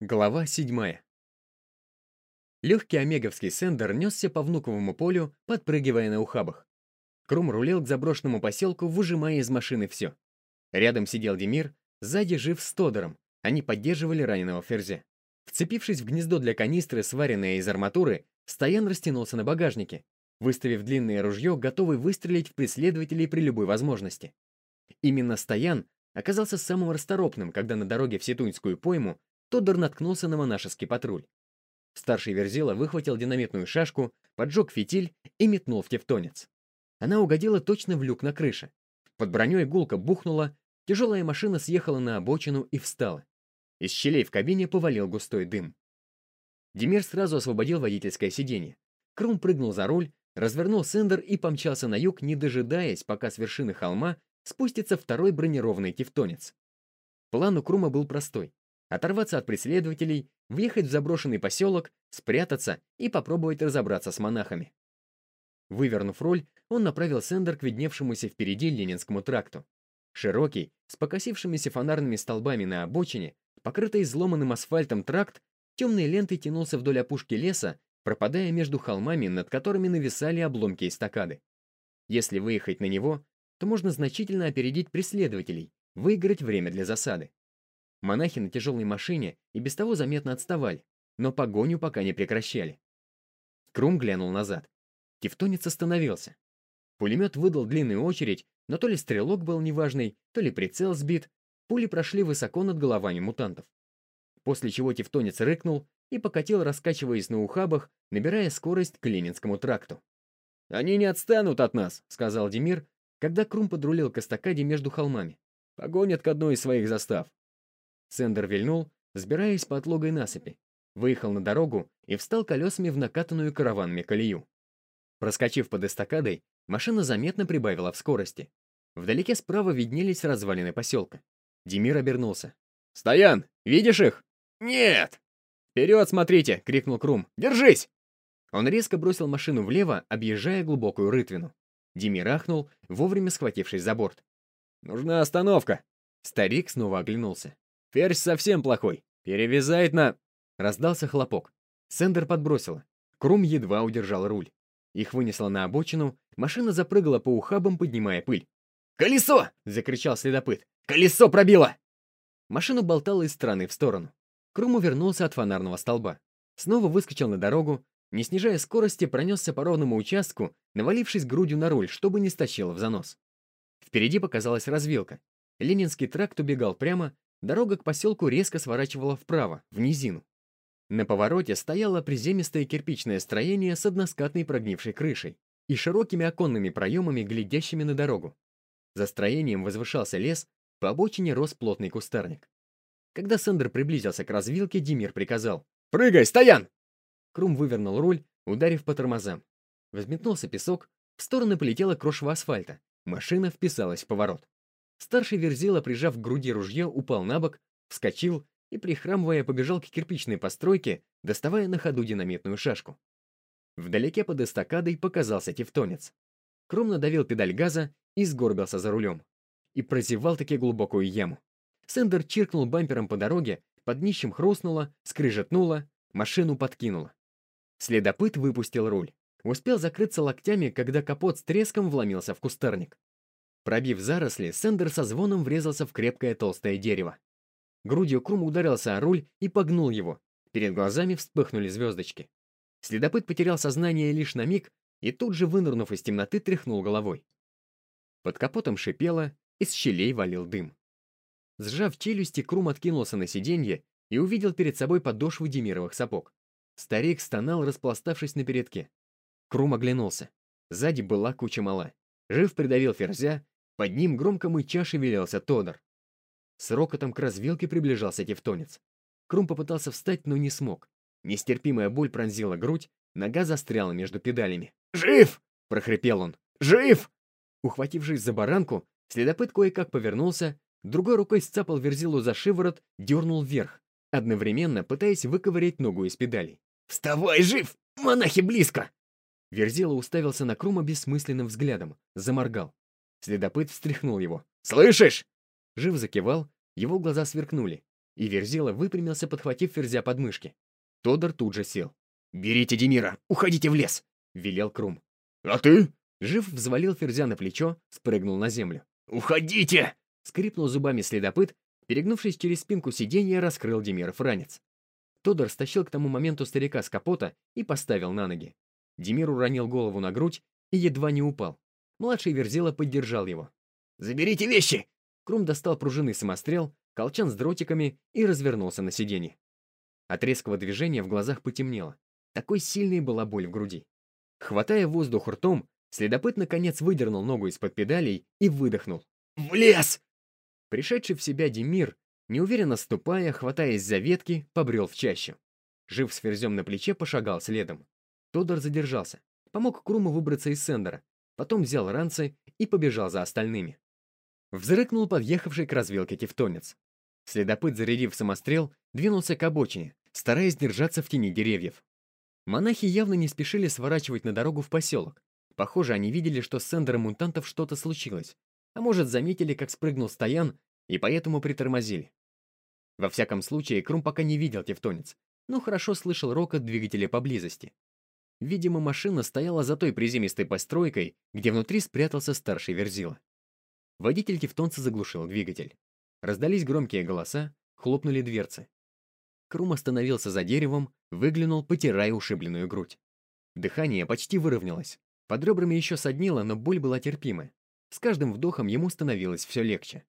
Глава 7. Легкий омеговский сендер несся по внуковому полю, подпрыгивая на ухабах. Крум рулил к заброшенному поселку, выжимая из машины все. Рядом сидел Демир, сзади жив с Тодором. Они поддерживали раненого ферзя. Вцепившись в гнездо для канистры, сваренное из арматуры, Стоян растянулся на багажнике, выставив длинное ружье, готовый выстрелить в преследователей при любой возможности. Именно Стоян оказался самым расторопным, когда на дороге в Сетуньскую пойму Тодор наткнулся на монашеский патруль. Старший Верзила выхватил динамитную шашку, поджег фитиль и метнул в тевтонец. Она угодила точно в люк на крыше. Под броней гулка бухнула, тяжелая машина съехала на обочину и встала. Из щелей в кабине повалил густой дым. Демир сразу освободил водительское сиденье. Крум прыгнул за руль, развернул сендер и помчался на юг, не дожидаясь, пока с вершины холма спустится второй бронированный тевтонец. План у Крума был простой оторваться от преследователей, въехать в заброшенный поселок, спрятаться и попробовать разобраться с монахами. Вывернув руль, он направил сендер к видневшемуся впереди Ленинскому тракту. Широкий, с покосившимися фонарными столбами на обочине, покрытый изломанным асфальтом тракт, темной лентой тянулся вдоль опушки леса, пропадая между холмами, над которыми нависали обломки эстакады. Если выехать на него, то можно значительно опередить преследователей, выиграть время для засады. Монахи на тяжелой машине и без того заметно отставали, но погоню пока не прекращали. Крум глянул назад. Тевтонец остановился. Пулемет выдал длинную очередь, но то ли стрелок был неважный, то ли прицел сбит, пули прошли высоко над головами мутантов. После чего Тевтонец рыкнул и покатил, раскачиваясь на ухабах, набирая скорость к Ленинскому тракту. «Они не отстанут от нас», — сказал Демир, когда Крум подрулил к эстакаде между холмами. «Погонят к одной из своих застав. Сендер вильнул, сбираясь по отлогой насыпи, выехал на дорогу и встал колесами в накатанную караванами колею. Проскочив под эстакадой, машина заметно прибавила в скорости. Вдалеке справа виднелись развалины поселка. Демир обернулся. «Стоян, видишь их?» «Нет!» «Вперед, смотрите!» — крикнул Крум. «Держись!» Он резко бросил машину влево, объезжая глубокую рытвину. Демир ахнул, вовремя схватившись за борт. «Нужна остановка!» Старик снова оглянулся. Ферзь совсем плохой. Перевязает на...» Раздался хлопок. Сендер подбросила. Крум едва удержал руль. Их вынесло на обочину, машина запрыгала по ухабам, поднимая пыль. «Колесо!» — закричал следопыт. «Колесо пробило!» Машину болтала из стороны в сторону. Крум увернулся от фонарного столба. Снова выскочил на дорогу, не снижая скорости, пронесся по ровному участку, навалившись грудью на руль, чтобы не стащило в занос. Впереди показалась развилка. Ленинский тракт убегал прямо, Дорога к поселку резко сворачивала вправо, в низину. На повороте стояло приземистое кирпичное строение с односкатной прогнившей крышей и широкими оконными проемами, глядящими на дорогу. За строением возвышался лес, по обочине рос плотный кустарник. Когда Сендер приблизился к развилке, Димир приказал «Прыгай, стоян!» Крум вывернул руль, ударив по тормозам. Взметнулся песок, в стороны полетела крошево асфальта. Машина вписалась в поворот. Старший Верзила, прижав к груди ружье, упал на бок, вскочил и, прихрамывая, побежал к кирпичной постройке, доставая на ходу динамитную шашку. Вдалеке под эстакадой показался тевтонец. Кром надавил педаль газа и сгорбился за рулем. И прозевал таки глубокую яму. Сендер чиркнул бампером по дороге, под днищем хрустнуло, скрыжетнуло, машину подкинуло. Следопыт выпустил руль. Успел закрыться локтями, когда капот с треском вломился в кустарник. Пробив заросли, Сендер со звоном врезался в крепкое толстое дерево. Грудью Крум ударился о руль и погнул его. Перед глазами вспыхнули звездочки. Следопыт потерял сознание лишь на миг и тут же, вынырнув из темноты, тряхнул головой. Под капотом шипело, из щелей валил дым. Сжав челюсти, Крум откинулся на сиденье и увидел перед собой подошву Демировых сапог. Старик стонал, распластавшись на передке. Крум оглянулся. Сзади была куча мала. Жив придавил ферзя, под ним громко мыча шевелился Тодор. С рокотом к развилке приближался тевтонец. Крум попытался встать, но не смог. Нестерпимая боль пронзила грудь, нога застряла между педалями. «Жив!» — прохрипел он. «Жив!» Ухватившись за баранку, следопыт кое-как повернулся, другой рукой сцапал верзилу за шиворот, дернул вверх, одновременно пытаясь выковырять ногу из педалей. «Вставай, жив! Монахи близко!» Верзила уставился на Крума бессмысленным взглядом, заморгал. Следопыт встряхнул его. «Слышишь?» Жив закивал, его глаза сверкнули. и Верзила выпрямился, подхватив Ферзя под мышки. Тодор тут же сел. «Берите Демира, уходите в лес!» — велел Крум. «А ты?» Жив взвалил Ферзя на плечо, спрыгнул на землю. «Уходите!» — скрипнул зубами следопыт, перегнувшись через спинку сиденья, раскрыл Демиров ранец. Тодор стащил к тому моменту старика с капота и поставил на ноги. Демир уронил голову на грудь и едва не упал. Младший Верзила поддержал его. «Заберите вещи!» Крум достал пружинный самострел, колчан с дротиками и развернулся на сиденье. От резкого движения в глазах потемнело. Такой сильной была боль в груди. Хватая воздух ртом, следопыт наконец выдернул ногу из-под педалей и выдохнул. «В лес!» Пришедший в себя Демир Неуверенно ступая, хватаясь за ветки, побрел в чащу. Жив с ферзем на плече, пошагал следом. Тодор задержался, помог Круму выбраться из сендера, потом взял ранцы и побежал за остальными. Взрыкнул подъехавший к развилке тевтонец. Следопыт, зарядив самострел, двинулся к обочине, стараясь держаться в тени деревьев. Монахи явно не спешили сворачивать на дорогу в поселок. Похоже, они видели, что с сендером мутантов что-то случилось. А может, заметили, как спрыгнул Стоян, и поэтому притормозили. Во всяком случае, Крум пока не видел тевтонец, но хорошо слышал рокот двигателя поблизости. Видимо, машина стояла за той приземистой постройкой, где внутри спрятался старший Верзила. Водитель тевтонца заглушил двигатель. Раздались громкие голоса, хлопнули дверцы. Крум остановился за деревом, выглянул, потирая ушибленную грудь. Дыхание почти выровнялось. Под ребрами еще соднило, но боль была терпимая. С каждым вдохом ему становилось все легче.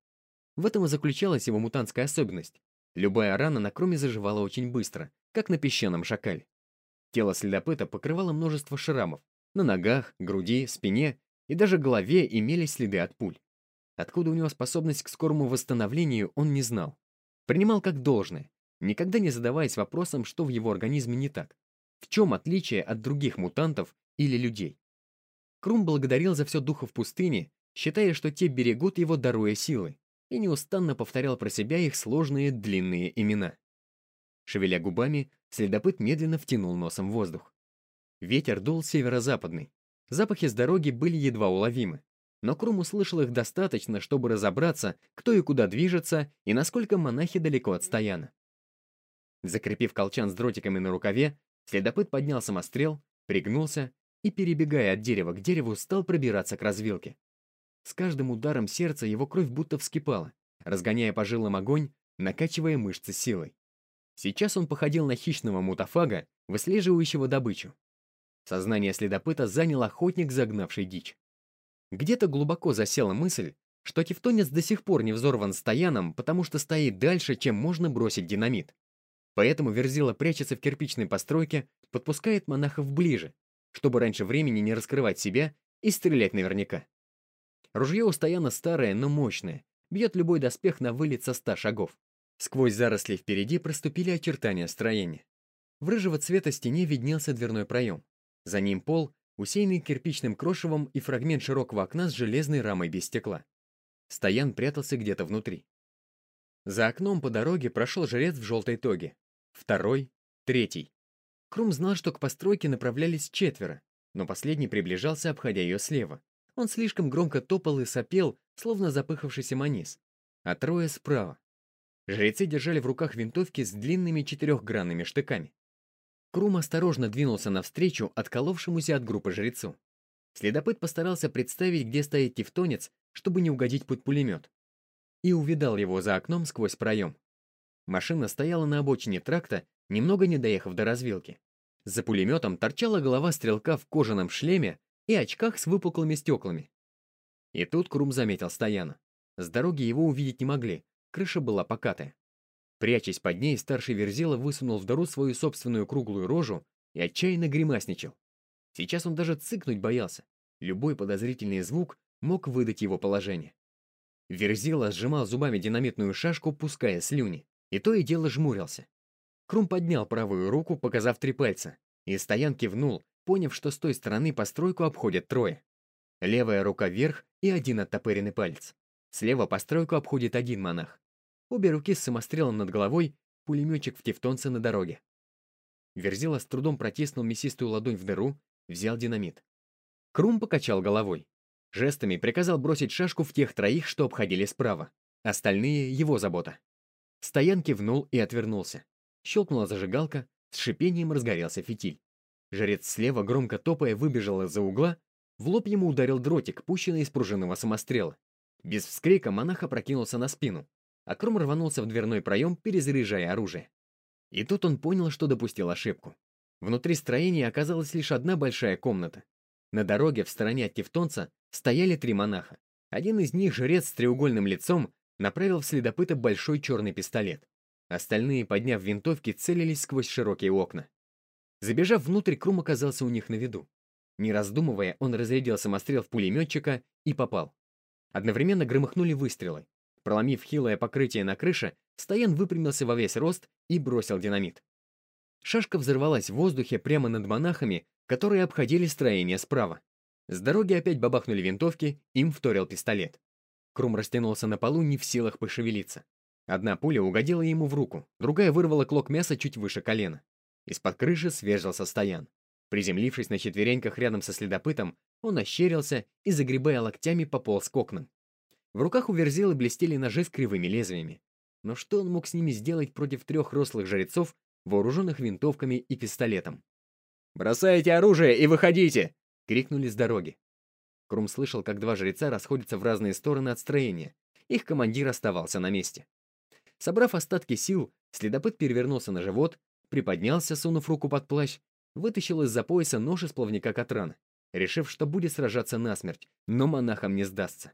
В этом и заключалась его мутантская особенность. Любая рана на кроме заживала очень быстро, как на песчаном шакале. Тело следопыта покрывало множество шрамов. На ногах, груди, спине и даже голове имелись следы от пуль. Откуда у него способность к скорому восстановлению, он не знал. Принимал как должное, никогда не задаваясь вопросом, что в его организме не так. В чем отличие от других мутантов или людей? Крум благодарил за все духов пустыни, считая, что те берегут его, даруя силы и неустанно повторял про себя их сложные длинные имена. Шевеля губами, следопыт медленно втянул носом воздух. Ветер дул северо-западный. Запахи с дороги были едва уловимы, но Крум услышал их достаточно, чтобы разобраться, кто и куда движется и насколько монахи далеко от стояна. Закрепив колчан с дротиками на рукаве, следопыт поднял самострел, пригнулся и, перебегая от дерева к дереву, стал пробираться к развилке. С каждым ударом сердца его кровь будто вскипала, разгоняя по жилам огонь, накачивая мышцы силой. Сейчас он походил на хищного мутафага, выслеживающего добычу. Сознание следопыта занял охотник, загнавший дичь. Где-то глубоко засела мысль, что тевтонец до сих пор не взорван стояном, потому что стоит дальше, чем можно бросить динамит. Поэтому Верзила прячется в кирпичной постройке, подпускает монахов ближе, чтобы раньше времени не раскрывать себя и стрелять наверняка. Ружье у Стояна старое, но мощное. Бьет любой доспех на вылет со ста шагов. Сквозь заросли впереди проступили очертания строения. В рыжего цвета стене виднелся дверной проем. За ним пол, усеянный кирпичным крошевом и фрагмент широкого окна с железной рамой без стекла. Стоян прятался где-то внутри. За окном по дороге прошел жрец в желтой тоге. Второй, третий. Крум знал, что к постройке направлялись четверо, но последний приближался, обходя ее слева. Он слишком громко топал и сопел, словно запыхавшийся манис. А трое справа. Жрецы держали в руках винтовки с длинными четырехгранными штыками. Крум осторожно двинулся навстречу отколовшемуся от группы жрецу. Следопыт постарался представить, где стоит тевтонец, чтобы не угодить под пулемет. И увидал его за окном сквозь проем. Машина стояла на обочине тракта, немного не доехав до развилки. За пулеметом торчала голова стрелка в кожаном шлеме и очках с выпуклыми стеклами. И тут Крум заметил Стояна. С дороги его увидеть не могли, крыша была покатая. Прячась под ней, старший Верзила высунул в дыру свою собственную круглую рожу и отчаянно гримасничал. Сейчас он даже цыкнуть боялся. Любой подозрительный звук мог выдать его положение. Верзила сжимал зубами динамитную шашку, пуская слюни, и то и дело жмурился. Крум поднял правую руку, показав три пальца, и Стоян кивнул, поняв, что с той стороны постройку обходят трое. Левая рука вверх и один оттопыренный палец. Слева постройку обходит один монах. Обе руки с самострелом над головой, пулеметчик в тевтонце на дороге. Верзила с трудом протиснул мясистую ладонь в дыру, взял динамит. Крум покачал головой. Жестами приказал бросить шашку в тех троих, что обходили справа. Остальные — его забота. Стоян кивнул и отвернулся. Щелкнула зажигалка, с шипением разгорелся фитиль. Жрец слева, громко топая, выбежал из-за угла, в лоб ему ударил дротик, пущенный из пружинного самострела. Без вскрика монах опрокинулся на спину, а Кром рванулся в дверной проем, перезаряжая оружие. И тут он понял, что допустил ошибку. Внутри строения оказалась лишь одна большая комната. На дороге в стороне от Тевтонца стояли три монаха. Один из них, жрец с треугольным лицом, направил в следопыта большой черный пистолет. Остальные, подняв винтовки, целились сквозь широкие окна. Забежав внутрь, Крум оказался у них на виду. Не раздумывая, он разрядил самострел в пулеметчика и попал. Одновременно громыхнули выстрелы. Проломив хилое покрытие на крыше, Стоян выпрямился во весь рост и бросил динамит. Шашка взорвалась в воздухе прямо над монахами, которые обходили строение справа. С дороги опять бабахнули винтовки, им вторил пистолет. Крум растянулся на полу, не в силах пошевелиться. Одна пуля угодила ему в руку, другая вырвала клок мяса чуть выше колена. Из-под крыши свежился Стоян. Приземлившись на четвереньках рядом со следопытом, он ощерился и, загребая локтями, пополз к окнам. В руках у Верзилы блестели ножи с кривыми лезвиями. Но что он мог с ними сделать против трех рослых жрецов, вооруженных винтовками и пистолетом? «Бросайте оружие и выходите!» — крикнули с дороги. Крум слышал, как два жреца расходятся в разные стороны от строения. Их командир оставался на месте. Собрав остатки сил, следопыт перевернулся на живот, приподнялся, сунув руку под плащ, вытащил из-за пояса нож из плавника Катрана, решив, что будет сражаться насмерть, но монахам не сдастся.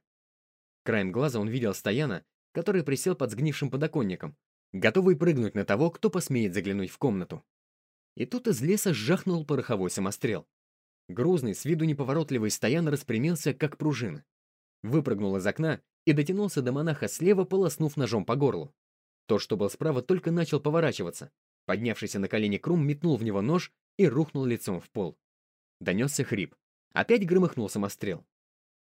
Краем глаза он видел Стояна, который присел под сгнившим подоконником, готовый прыгнуть на того, кто посмеет заглянуть в комнату. И тут из леса сжахнул пороховой самострел. Грузный, с виду неповоротливый стоян распрямился, как пружина. Выпрыгнул из окна и дотянулся до монаха слева, полоснув ножом по горлу. Тот, что был справа, только начал поворачиваться. Поднявшийся на колени Крум метнул в него нож и рухнул лицом в пол. Донесся хрип. Опять громыхнул самострел.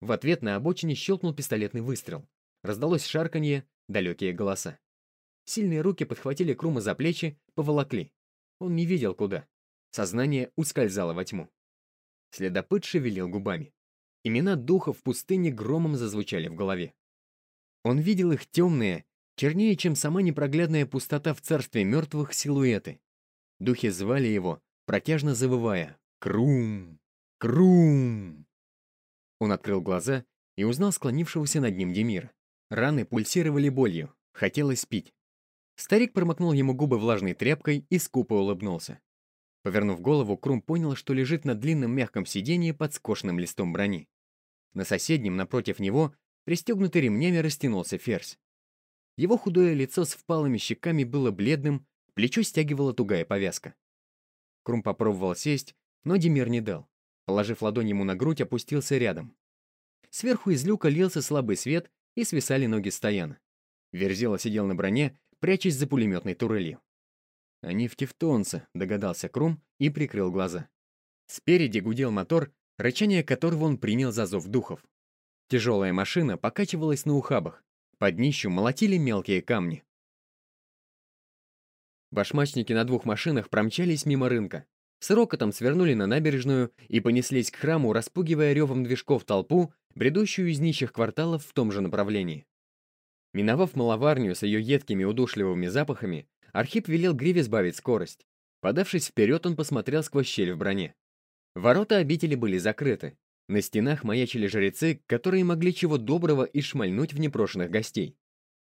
В ответ на обочине щелкнул пистолетный выстрел. Раздалось шарканье, далекие голоса. Сильные руки подхватили Крума за плечи, поволокли. Он не видел куда. Сознание ускользало во тьму. Следопыт шевелил губами. Имена духов в пустыне громом зазвучали в голове. Он видел их темные, чернее, чем сама непроглядная пустота в царстве мертвых силуэты. Духи звали его, протяжно завывая «Крум! Крум!». Он открыл глаза и узнал склонившегося над ним Демира. Раны пульсировали болью, хотелось пить. Старик промокнул ему губы влажной тряпкой и скупо улыбнулся. Повернув голову, Крум понял, что лежит на длинном мягком сиденье под скошенным листом брони. На соседнем, напротив него, пристегнутый ремнями, растянулся ферзь. Его худое лицо с впалыми щеками было бледным, плечо стягивала тугая повязка. Крум попробовал сесть, но Демир не дал. Положив ладонь ему на грудь, опустился рядом. Сверху из люка лился слабый свет, и свисали ноги стояна. Верзила сидел на броне, прячась за пулеметной турелью. «Они в Тевтонце», — догадался Крум и прикрыл глаза. Спереди гудел мотор, рычание которого он принял за зов духов. Тяжелая машина покачивалась на ухабах. Под днищу молотили мелкие камни. Башмачники на двух машинах промчались мимо рынка. С рокотом свернули на набережную и понеслись к храму, распугивая ревом движков толпу, бредущую из нищих кварталов в том же направлении. Миновав маловарню с ее едкими удушливыми запахами, Архип велел Гриве сбавить скорость. Подавшись вперед, он посмотрел сквозь щель в броне. Ворота обители были закрыты. На стенах маячили жрецы, которые могли чего доброго и шмальнуть в непрошенных гостей.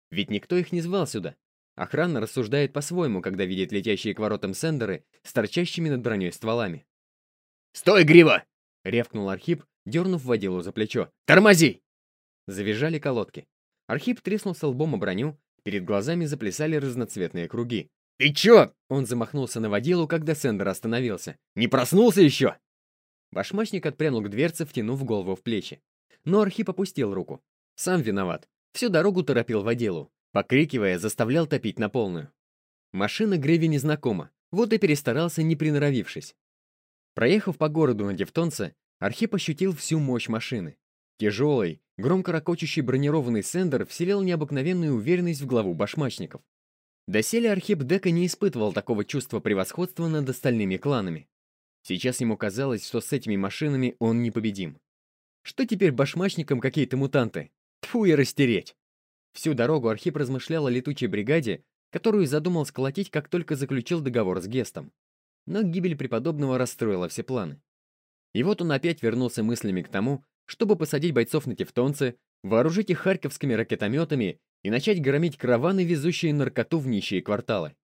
Ведь никто их не звал сюда. Охрана рассуждает по-своему, когда видит летящие к воротам сендеры с торчащими над броней стволами. «Стой, Грива!» — рявкнул Архип, дернув водилу за плечо. «Тормози!» Завизжали колодки. Архип треснулся лбом о броню, перед глазами заплясали разноцветные круги. «Ты чё?» Он замахнулся на водилу, когда Сендер остановился. «Не проснулся еще?» Башмачник отпрянул к дверце, втянув голову в плечи. Но Архип опустил руку. Сам виноват. Всю дорогу торопил водилу. Покрикивая, заставлял топить на полную. Машина Греви незнакома, вот и перестарался, не приноровившись. Проехав по городу на Дефтонце, Архип ощутил всю мощь машины. Тяжелый, громко ракочущий бронированный сендер вселил необыкновенную уверенность в главу башмачников. Доселе Архип Дека не испытывал такого чувства превосходства над остальными кланами. Сейчас ему казалось, что с этими машинами он непобедим. Что теперь башмачникам какие-то мутанты? Тьфу и растереть! Всю дорогу Архип размышлял о летучей бригаде, которую задумал сколотить, как только заключил договор с Гестом. Но гибель преподобного расстроила все планы. И вот он опять вернулся мыслями к тому, чтобы посадить бойцов на тевтонцы, вооружить их харьковскими ракетометами и начать громить караваны, везущие наркоту в нищие кварталы.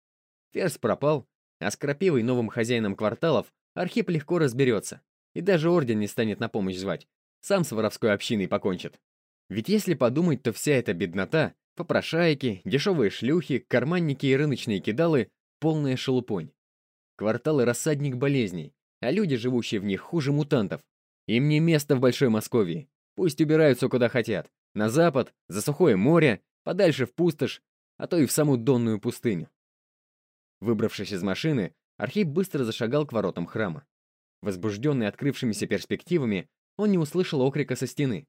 Ферзь пропал, а с крапивой новым хозяином кварталов Архип легко разберется, и даже орден не станет на помощь звать, сам с воровской общиной покончит. Ведь если подумать, то вся эта беднота, попрошайки, дешевые шлюхи, карманники и рыночные кидалы — полная шелупонь. Кварталы — рассадник болезней, а люди, живущие в них, хуже мутантов. Им не место в Большой Московии. Пусть убираются куда хотят. На запад, за сухое море, подальше в пустошь, а то и в саму донную пустыню. Выбравшись из машины, Архип быстро зашагал к воротам храма. Возбужденный открывшимися перспективами, он не услышал окрика со стены.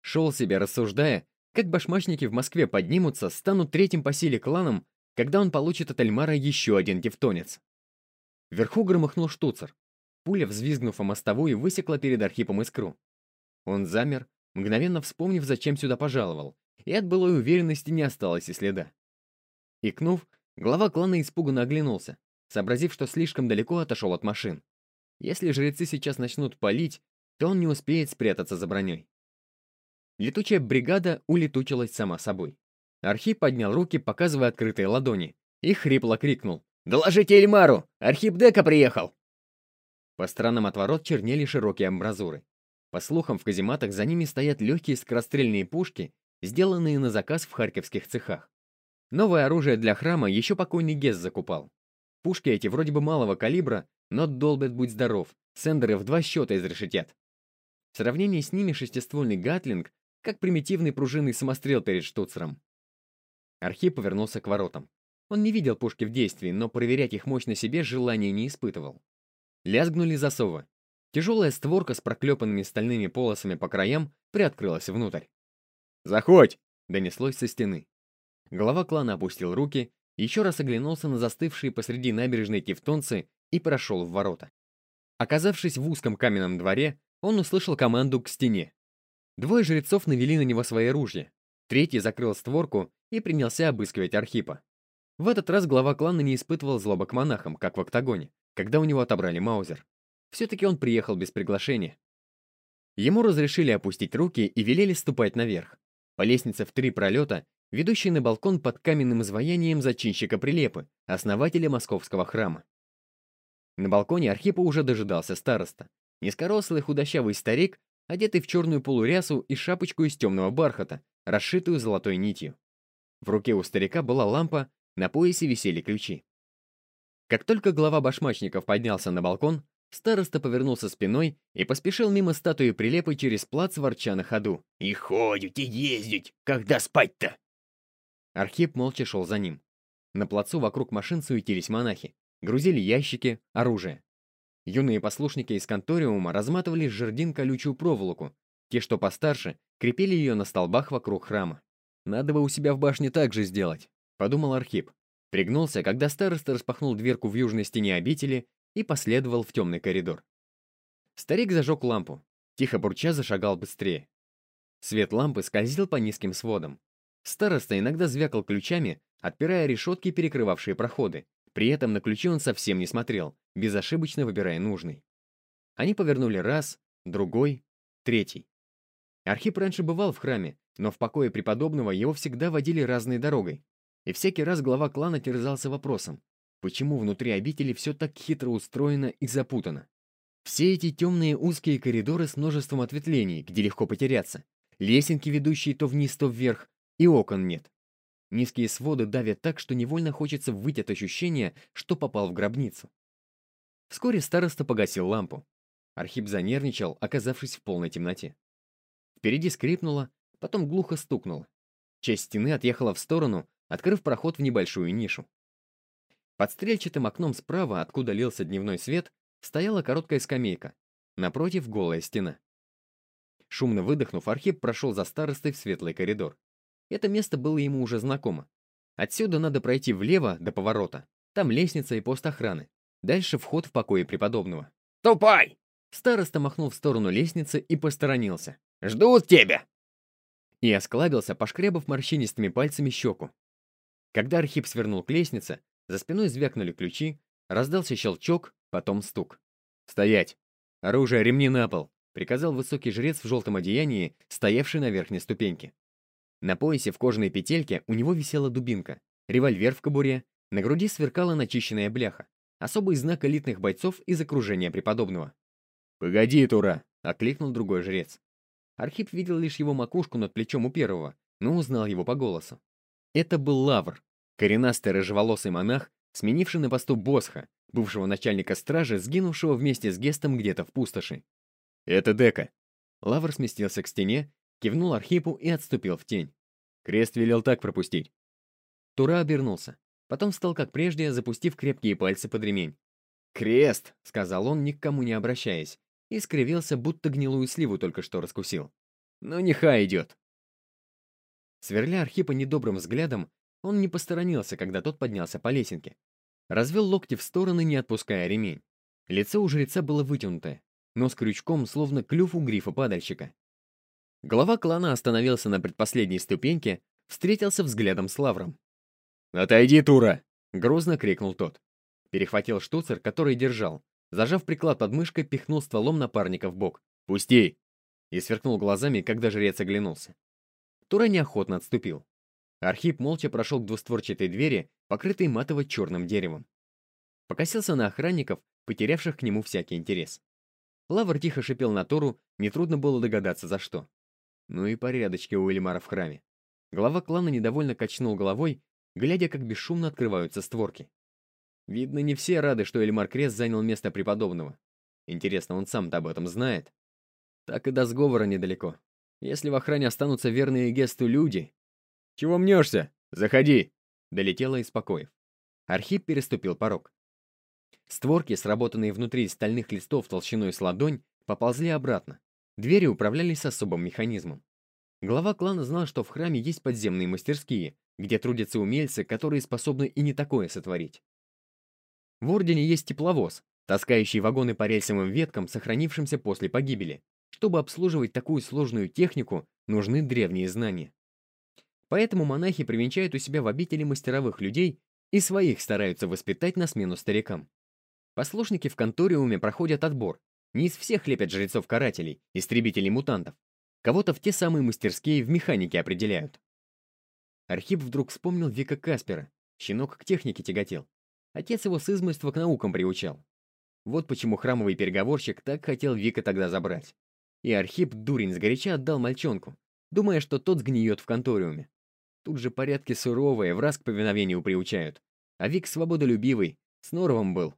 Шел себе, рассуждая, как башмачники в Москве поднимутся, станут третьим по силе кланом, когда он получит от Эльмара еще один тевтонец. Вверху громыхнул штуцер. Пуля, взвизгнув о мостовую, высекла перед Архипом искру. Он замер, мгновенно вспомнив, зачем сюда пожаловал, и от былой уверенности не осталось и следа. Икнув, глава клана испуганно оглянулся, сообразив, что слишком далеко отошел от машин. Если жрецы сейчас начнут палить, то он не успеет спрятаться за броней. Летучая бригада улетучилась сама собой. Архип поднял руки, показывая открытые ладони, и хрипло крикнул. «Доложите Эльмару! Архип Дека приехал!» По сторонам от ворот чернели широкие амбразуры. По слухам, в казематах за ними стоят легкие скорострельные пушки, сделанные на заказ в харьковских цехах. Новое оружие для храма еще покойный Гес закупал. Пушки эти вроде бы малого калибра, но долбят будь здоров, сендеры в два счета изрешетят. В сравнении с ними шестиствольный гатлинг, как примитивный пружинный самострел перед штуцером. Архип повернулся к воротам. Он не видел пушки в действии, но проверять их мощь на себе желания не испытывал. Лязгнули засовы. Тяжелая створка с проклепанными стальными полосами по краям приоткрылась внутрь. «Заходь!» — донеслось со стены. Глава клана опустил руки, еще раз оглянулся на застывшие посреди набережной тевтонцы и прошел в ворота. Оказавшись в узком каменном дворе, он услышал команду к стене. Двое жрецов навели на него свои ружья. Третий закрыл створку и принялся обыскивать Архипа. В этот раз глава клана не испытывал злоба к монахам, как в октагоне, когда у него отобрали Маузер. Все-таки он приехал без приглашения. Ему разрешили опустить руки и велели ступать наверх. По лестнице в три пролета, ведущей на балкон под каменным изваянием зачинщика Прилепы, основателя московского храма. На балконе Архипа уже дожидался староста. Низкорослый худощавый старик, одетый в черную полурясу и шапочку из темного бархата, расшитую золотой нитью. В руке у старика была лампа, на поясе висели ключи. Как только глава башмачников поднялся на балкон, староста повернулся спиной и поспешил мимо статуи прилепы через плац, ворча на ходу. «И ходят, и ездить! Когда спать-то?» Архип молча шел за ним. На плацу вокруг машин суетились монахи. Грузили ящики, оружие. Юные послушники из конториума разматывали с жердин колючую проволоку. Те, что постарше, крепили ее на столбах вокруг храма. «Надо бы у себя в башне так же сделать», — подумал Архип. Пригнулся, когда староста распахнул дверку в южной стене обители и последовал в темный коридор. Старик зажег лампу. Тихо бурча зашагал быстрее. Свет лампы скользил по низким сводам. Староста иногда звякал ключами, отпирая решетки, перекрывавшие проходы. При этом на ключи он совсем не смотрел, безошибочно выбирая нужный. Они повернули раз, другой, третий. Архип раньше бывал в храме, но в покое преподобного его всегда водили разной дорогой. И всякий раз глава клана терзался вопросом, почему внутри обители все так хитро устроено и запутано. Все эти темные узкие коридоры с множеством ответвлений, где легко потеряться, лесенки, ведущие то вниз, то вверх, и окон нет. Низкие своды давят так, что невольно хочется выйти от ощущения, что попал в гробницу. Вскоре староста погасил лампу. Архип занервничал, оказавшись в полной темноте. Впереди скрипнуло, потом глухо стукнуло. Часть стены отъехала в сторону, открыв проход в небольшую нишу. Под стрельчатым окном справа, откуда лился дневной свет, стояла короткая скамейка. Напротив — голая стена. Шумно выдохнув, Архип прошел за старостой в светлый коридор. Это место было ему уже знакомо. Отсюда надо пройти влево до поворота. Там лестница и пост охраны. Дальше вход в покое преподобного. «Тупай!» Староста махнул в сторону лестницы и посторонился. «Ждут тебя!» И осклабился, пошкребав морщинистыми пальцами щеку. Когда Архип свернул к лестнице, за спиной звякнули ключи, раздался щелчок, потом стук. «Стоять! Оружие, ремни на пол!» — приказал высокий жрец в желтом одеянии, стоявший на верхней ступеньке. На поясе в кожаной петельке у него висела дубинка, револьвер в кобуре, на груди сверкала начищенная бляха, особый знак элитных бойцов из окружения преподобного. «Погоди, Тура!» — окликнул другой жрец. Архип видел лишь его макушку над плечом у первого, но узнал его по голосу. Это был Лавр, коренастый рыжеволосый монах, сменивший на посту Босха, бывшего начальника стражи, сгинувшего вместе с Гестом где-то в пустоши. «Это Дека». Лавр сместился к стене, кивнул Архипу и отступил в тень. Крест велел так пропустить. Тура обернулся. Потом встал как прежде, запустив крепкие пальцы под ремень. «Крест!» — сказал он, ни к кому не обращаясь, и скривился, будто гнилую сливу только что раскусил. «Ну, нехай идет!» Сверля Архипа недобрым взглядом, он не посторонился, когда тот поднялся по лесенке. Развел локти в стороны, не отпуская ремень. Лицо у жреца было вытянутое, но с крючком, словно клюв у грифа-падальщика. Глава клана остановился на предпоследней ступеньке, встретился взглядом с Лавром. «Отойди, Тура!» — грозно крикнул тот. Перехватил штуцер, который держал. Зажав приклад под мышкой, пихнул стволом напарника в бок. «Пусти!» И сверкнул глазами, когда жрец оглянулся. Тура неохотно отступил. Архип молча прошел к двустворчатой двери, покрытой матово-черным деревом. Покосился на охранников, потерявших к нему всякий интерес. Лавр тихо шипел на Тору, нетрудно было догадаться, за что. Ну и порядочки у Эльмара в храме. Глава клана недовольно качнул головой, глядя, как бесшумно открываются створки. Видно, не все рады, что Эльмар Крест занял место преподобного. Интересно, он сам-то об этом знает? Так и до сговора недалеко. Если в охране останутся верные Гесту люди... «Чего мнешься? Заходи!» Долетело из покоев. Архип переступил порог. Створки, сработанные внутри стальных листов толщиной с ладонь, поползли обратно. Двери управлялись особым механизмом. Глава клана знал, что в храме есть подземные мастерские, где трудятся умельцы, которые способны и не такое сотворить. В Ордене есть тепловоз, таскающий вагоны по рельсовым веткам, сохранившимся после погибели. Чтобы обслуживать такую сложную технику, нужны древние знания. Поэтому монахи привенчают у себя в обители мастеровых людей и своих стараются воспитать на смену старикам. Послушники в конториуме проходят отбор. Не из всех лепят жрецов-карателей, истребителей-мутантов. Кого-то в те самые мастерские в механике определяют. Архип вдруг вспомнил Вика Каспера. Щенок к технике тяготел. Отец его с измольства к наукам приучал. Вот почему храмовый переговорщик так хотел Вика тогда забрать. И Архип, дурень, сгоряча отдал мальчонку, думая, что тот сгниет в конториуме. Тут же порядки суровые, в раз к повиновению приучают. А Вик свободолюбивый, с норовом был.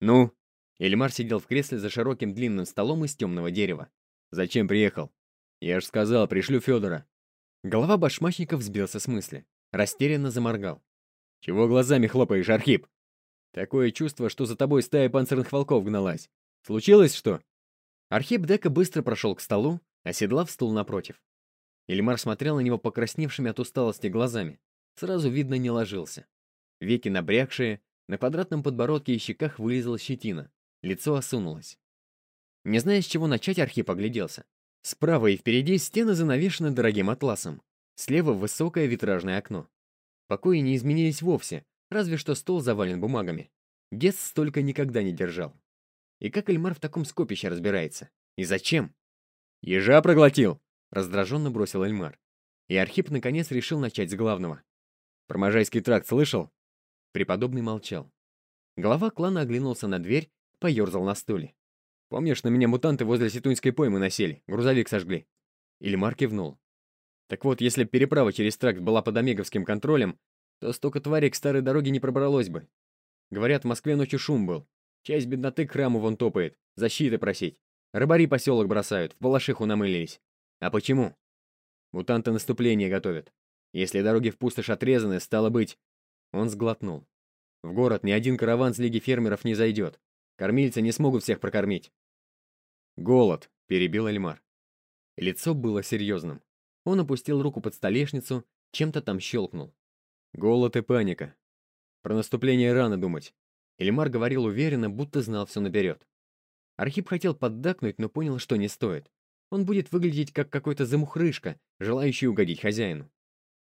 «Ну?» Эльмар сидел в кресле за широким длинным столом из темного дерева. «Зачем приехал?» «Я ж сказал, пришлю Федора». Голова башмачника взбился с мысли. Растерянно заморгал. «Чего глазами хлопаешь, Архип?» «Такое чувство, что за тобой стая панцирных волков гналась. Случилось что?» Архип Дека быстро прошел к столу, оседлав стул напротив. Ильмар смотрел на него покрасневшими от усталости глазами. Сразу видно не ложился. Веки набрякшие, на квадратном подбородке и щеках вылезла щетина. Лицо осунулось. Не зная, с чего начать, Архип огляделся. Справа и впереди стены занавешены дорогим атласом. Слева высокое витражное окно. Покои не изменились вовсе, разве что стол завален бумагами. Гес столько никогда не держал. И как Эльмар в таком скопище разбирается? И зачем? «Ежа проглотил!» — раздраженно бросил Эльмар. И Архип наконец решил начать с главного. «Про Можайский тракт слышал?» Преподобный молчал. Глава клана оглянулся на дверь, поерзал на стуле. «Помнишь, на меня мутанты возле Сетуньской поймы насели, грузовик сожгли?» Ильмар кивнул. «Так вот, если переправа через тракт была под Омеговским контролем, то столько тварей к старой дороге не пробралось бы. Говорят, в Москве ночью шум был. Часть бедноты к храму вон топает, защиты просить. Рыбари поселок бросают, в Балашиху намылились. А почему? Мутанты наступление готовят. Если дороги в пустошь отрезаны, стало быть... Он сглотнул. В город ни один караван с Лиги фермеров не зайдет. Кормильцы не смогут всех прокормить. «Голод», — перебил Эльмар. Лицо было серьезным. Он опустил руку под столешницу, чем-то там щелкнул. «Голод и паника. Про наступление рано думать». Эльмар говорил уверенно, будто знал все наперед. Архип хотел поддакнуть, но понял, что не стоит. Он будет выглядеть как какой-то замухрышка, желающий угодить хозяину.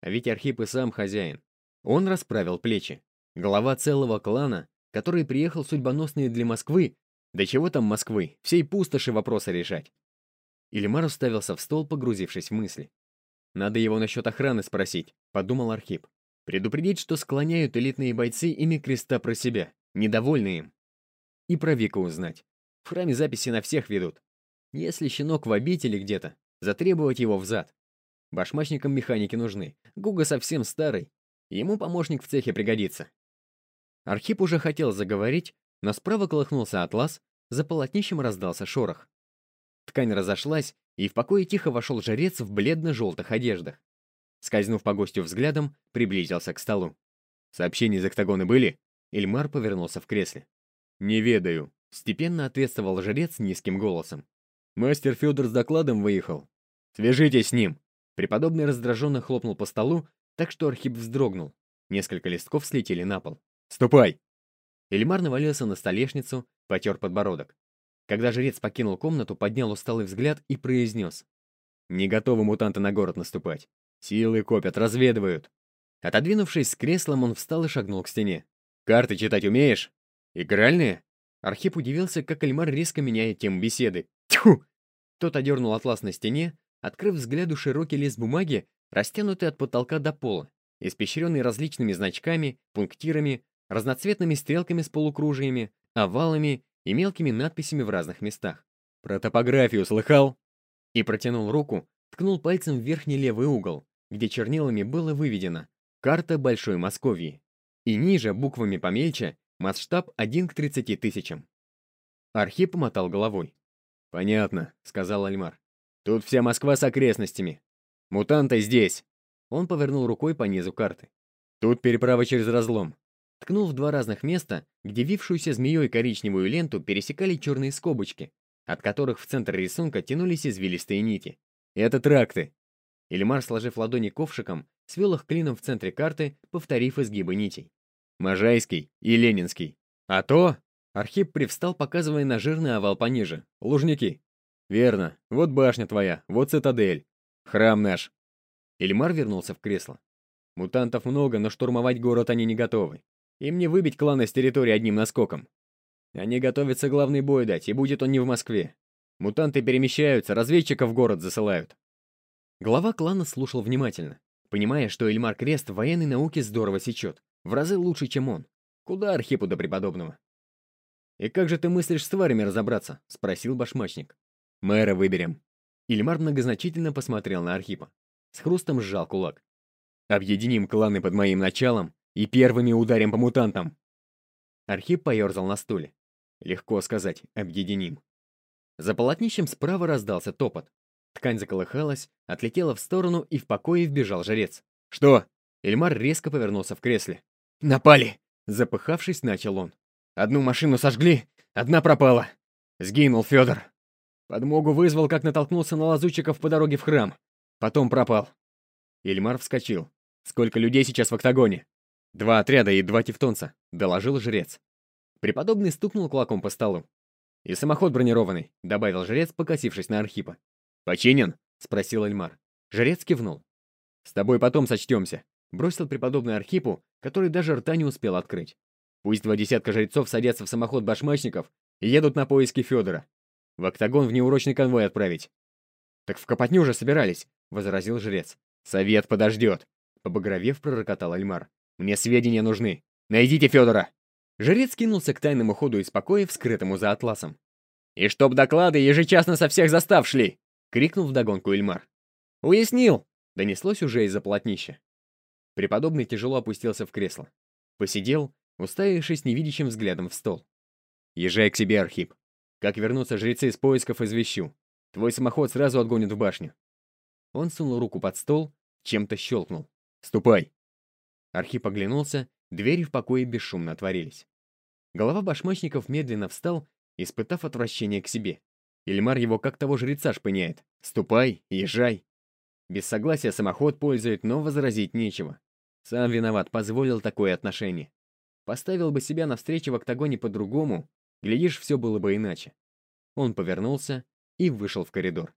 А ведь Архип и сам хозяин. Он расправил плечи. Глава целого клана, который приехал судьбоносный для Москвы, да чего там Москвы, всей пустоши вопросы решать. Ильмар уставился в стол, погрузившись в мысли. «Надо его насчет охраны спросить», — подумал Архип. «Предупредить, что склоняют элитные бойцы ими креста про себя, недовольны им. И про Вика узнать. В храме записи на всех ведут. Если щенок в обители где-то, затребовать его взад. Башмачникам механики нужны. Гуга совсем старый. Ему помощник в цехе пригодится. Архип уже хотел заговорить, но справа колыхнулся атлас, за полотнищем раздался шорох. Ткань разошлась, и в покое тихо вошел жрец в бледно-желтых одеждах. Скользнув по гостю взглядом, приблизился к столу. «Сообщения из октагона были?» Ильмар повернулся в кресле. «Не ведаю», — степенно ответствовал жрец низким голосом. «Мастер Федор с докладом выехал. Свяжитесь с ним!» Преподобный раздраженно хлопнул по столу, так что Архип вздрогнул. Несколько листков слетели на пол. «Ступай!» Эльмар навалился на столешницу, потер подбородок. Когда жрец покинул комнату, поднял усталый взгляд и произнес. «Не готовы мутанты на город наступать. Силы копят, разведывают». Отодвинувшись с креслом, он встал и шагнул к стене. «Карты читать умеешь?» «Игральные?» Архип удивился, как Эльмар резко меняет тему беседы. «Тьфу!» Тот одернул атлас на стене, открыв взгляду широкий лист бумаги, растянутый от потолка до пола, испещренный различными значками, пунктирами, разноцветными стрелками с полукружиями, овалами и мелкими надписями в разных местах. «Про топографию слыхал?» И протянул руку, ткнул пальцем в верхний левый угол, где чернилами было выведено «Карта Большой Московии». И ниже, буквами помельче, масштаб 1 к 30 тысячам. Архип помотал головой. «Понятно», — сказал Альмар. «Тут вся Москва с окрестностями. Мутанты здесь!» Он повернул рукой по низу карты. «Тут переправа через разлом. Ткнул в два разных места, где вившуюся змеей коричневую ленту пересекали черные скобочки, от которых в центр рисунка тянулись извилистые нити. «Это тракты!» Ильмар, сложив ладони ковшиком, свел их клином в центре карты, повторив изгибы нитей. «Можайский и Ленинский. А то...» Архип привстал, показывая на жирный овал пониже. «Лужники». «Верно. Вот башня твоя, вот цитадель. Храм наш». Ильмар вернулся в кресло. Мутантов много, но штурмовать город они не готовы. Им не выбить кланы с территории одним наскоком. Они готовятся главный бой дать, и будет он не в Москве. Мутанты перемещаются, разведчиков в город засылают. Глава клана слушал внимательно, понимая, что Эльмар Крест в военной науке здорово сечет, в разы лучше, чем он. Куда Архипу до преподобного? «И как же ты мыслишь с тварями разобраться?» — спросил башмачник. «Мэра выберем». Ильмар многозначительно посмотрел на Архипа. С хрустом сжал кулак. «Объединим кланы под моим началом и первыми ударим по мутантам!» Архип поерзал на стуле. Легко сказать, объединим. За полотнищем справа раздался топот. Ткань заколыхалась, отлетела в сторону, и в покое вбежал жрец. «Что?» Эльмар резко повернулся в кресле. «Напали!» Запыхавшись, начал он. «Одну машину сожгли, одна пропала. Сгинул Федор. Подмогу вызвал, как натолкнулся на лазутчиков по дороге в храм. Потом пропал». Эльмар вскочил. «Сколько людей сейчас в октагоне?» «Два отряда и два тевтонца», — доложил жрец. Преподобный стукнул кулаком по столу. «И самоход бронированный», — добавил жрец, покосившись на Архипа. «Починен?» — спросил Эльмар. Жрец кивнул. «С тобой потом сочтемся», — бросил преподобный Архипу, который даже рта не успел открыть. «Пусть два десятка жрецов садятся в самоход башмачников и едут на поиски Федора. В октагон в конвой отправить». «Так в Копотню уже собирались», — возразил жрец. «Совет подождет», — побагровев пророкотал Альмар. Мне сведения нужны. Найдите Федора!» Жрец кинулся к тайному ходу из покоя, вскрытому за атласом. «И чтоб доклады ежечасно со всех застав шли!» — крикнул вдогонку Эльмар. «Уяснил!» — донеслось уже из-за полотнища. Преподобный тяжело опустился в кресло. Посидел, уставившись невидящим взглядом в стол. «Езжай к себе, Архип. Как вернутся жрецы из поисков, извещу. Твой самоход сразу отгонят в башню». Он сунул руку под стол, чем-то щелкнул. «Ступай!» Архип оглянулся, двери в покое бесшумно отворились. Голова башмачников медленно встал, испытав отвращение к себе. Ильмар его как того жреца шпыняет. «Ступай, езжай!» Без согласия самоход пользует, но возразить нечего. Сам виноват, позволил такое отношение. Поставил бы себя на встрече в октагоне по-другому, глядишь, все было бы иначе. Он повернулся и вышел в коридор.